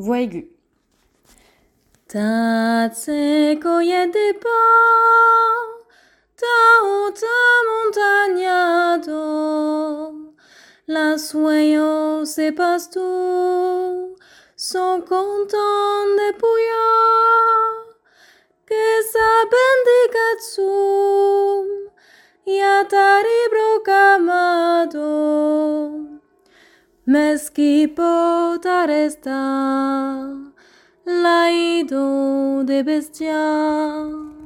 Voix aiguë. Ta de pas, ta haute montagnado, la sueño se pasto, son content de puya, que saben de katsum, ya taribro Meski potar la laido de bestia.